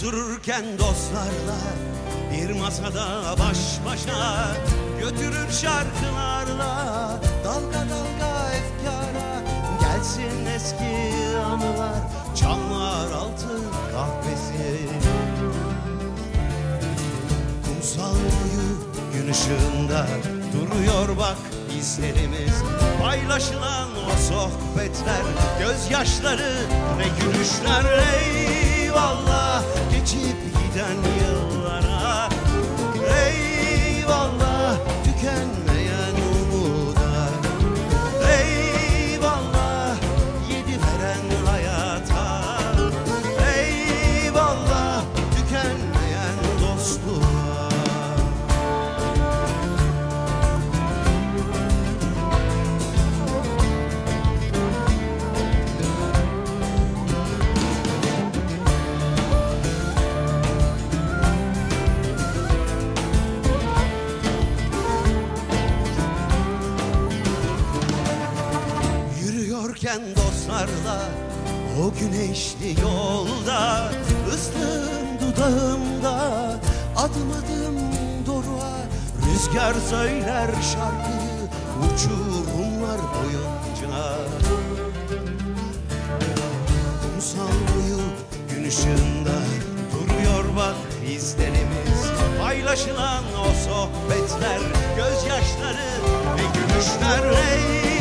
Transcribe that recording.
Yürürken dostlarla bir masada baş başa Götürür şarkılarla. Dalga dalga efkara Gelsin eski anılar çamlar altı kahvesi. Kumsal boyu gün ışığında duruyor bak izlerimiz Paylaşılan o sohbetler, gözyaşları ve gülüşler Eyvallah geçip giden yıllara Yürüyorken dostlarla o güneşli yolda Islığım dudağımda adım adım doruğa Rüzgar söyler şarkıyı uçurumlar boyunca. Kumsal boyu gün ışığında duruyor bak izlerimiz. Paylaşılan o sohbetler, gözyaşları ve gülüşler Eyvallah